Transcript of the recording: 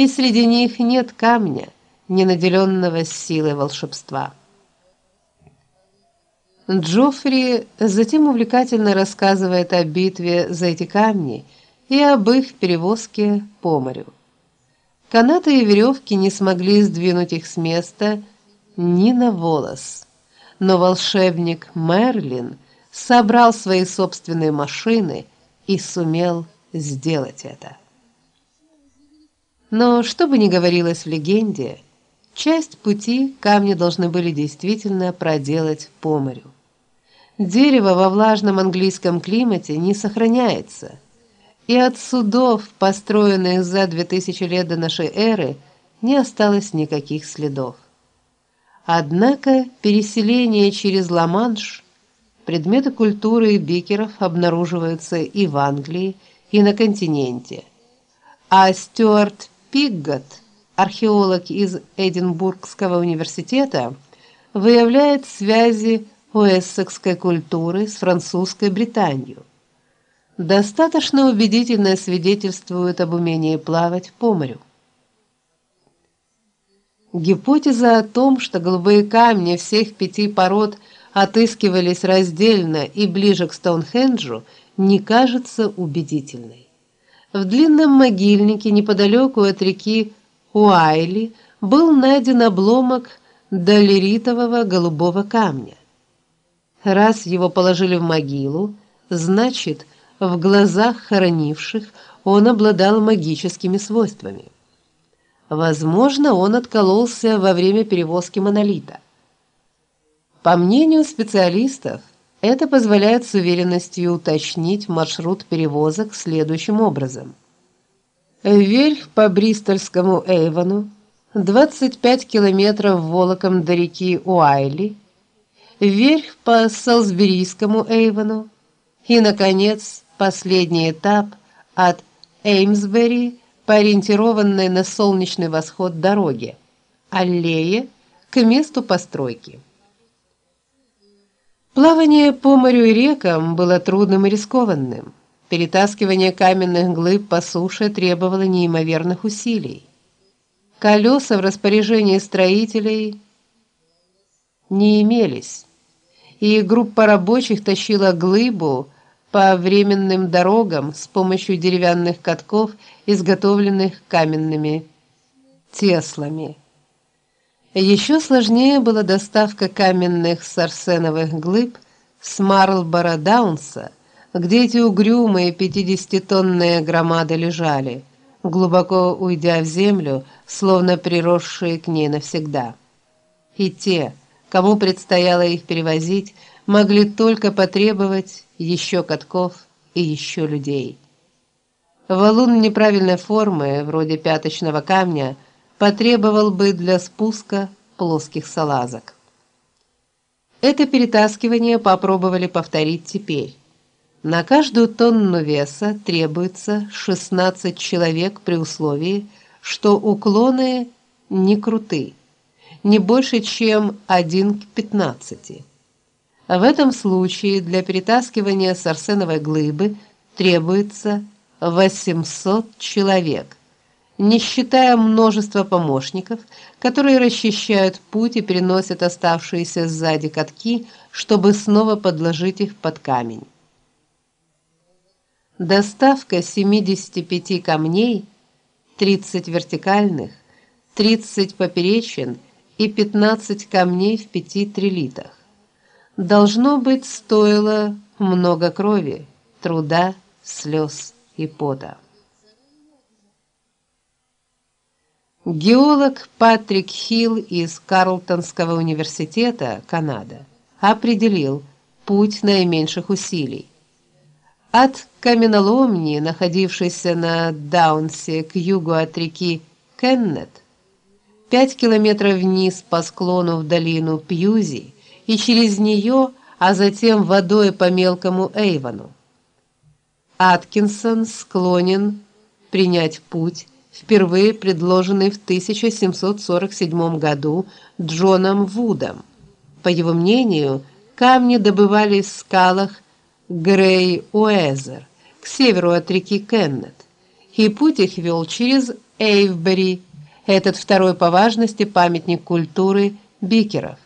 и среди них нет камня, не наделенного силой волшебства. Джоффри затем увлекательно рассказывает о битве за эти камни и об их перевозке по морю. Канаты и веревки не смогли сдвинуть их с места ни на волос. Но волшебник Мерлин собрал свои собственные машины и сумел сделать это. Но что бы ни говорилось в легенде, часть пути камни должны были действительно проделать по морю. Дерево во влажном английском климате не сохраняется, и от судов, построенных за 2000 лет до нашей эры, не осталось никаких следов. Однако переселение через Ла-Манш предметы культуры бикеров обнаруживаются и в Англии, и на континенте. А Стюарт Пиггот, археолог из Эдинбургского университета, выявляет связи уэссекской культуры с французской Британией. Достаточно убедительно свидетельствует об умении плавать по морю. Гипотеза о том, что голубые камни всех пяти пород отыскивались раздельно и ближе к Стоунхенджу, не кажется убедительной. В длинном могильнике неподалеку от реки Уайли был найден обломок долеритового голубого камня. Раз его положили в могилу, значит, в глазах хоронивших он обладал магическими свойствами. Возможно, он откололся во время перевозки монолита. По мнению специалистов, это позволяет с уверенностью уточнить маршрут перевозок следующим образом: Вверх по Бристольскому Эйвону, 25 километров волоком до реки Уайли, вверх по Салсберийскому Эйвону и наконец последний этап от Эймсбери по ориентированной на солнечный восход дороге, аллее к месту постройки. Плавание по морю и рекам было трудным и рискованным. Перетаскивание каменных глыб по суше требовало неимоверных усилий. Колеса в распоряжении строителей не имелись, и группа рабочих тащила глыбу по временным дорогам с помощью деревянных катков, изготовленных каменными теслами. Еще сложнее была доставка каменных сарсеновых глыб с Марлборо Даунса, где эти угрюмые пятидесятитонные громады лежали, глубоко уйдя в землю, словно приросшие к ней навсегда. И те, кому предстояло их перевозить, могли только потребовать еще катков и еще людей. Валун неправильной формы, вроде пяточного камня, потребовал бы для спуска плоских салазок. Это перетаскивание попробовали повторить теперь. На каждую тонну веса требуется 16 человек при условии, что уклоны не круты, не больше, чем 1 к 15. В этом случае для перетаскивания сарсеновой глыбы требуется 800 человек не считая множества помощников, которые расчищают путь и переносят оставшиеся сзади катки, чтобы снова подложить их под камень. Доставка 75 камней, 30 вертикальных, 30 поперечин и 15 камней в пяти трилитах должно быть стоило много крови, труда, слез и пота. Геолог Патрик Хилл из Карлтонского университета, Канада, определил путь наименьших усилий. От каменоломни, находившейся на Даунсе к югу от реки Кеннет, 5 километров вниз по склону в долину Пьюзи и через нее, а затем водой по мелкому Эйвону. Аткинсон склонен принять путь впервые предложенный в 1747 году Джоном Вудом. По его мнению, камни добывались в скалах Грей-Уэзер к северу от реки Кеннет, и путь их вел через Эйвбери, этот второй по важности памятник культуры бикеров.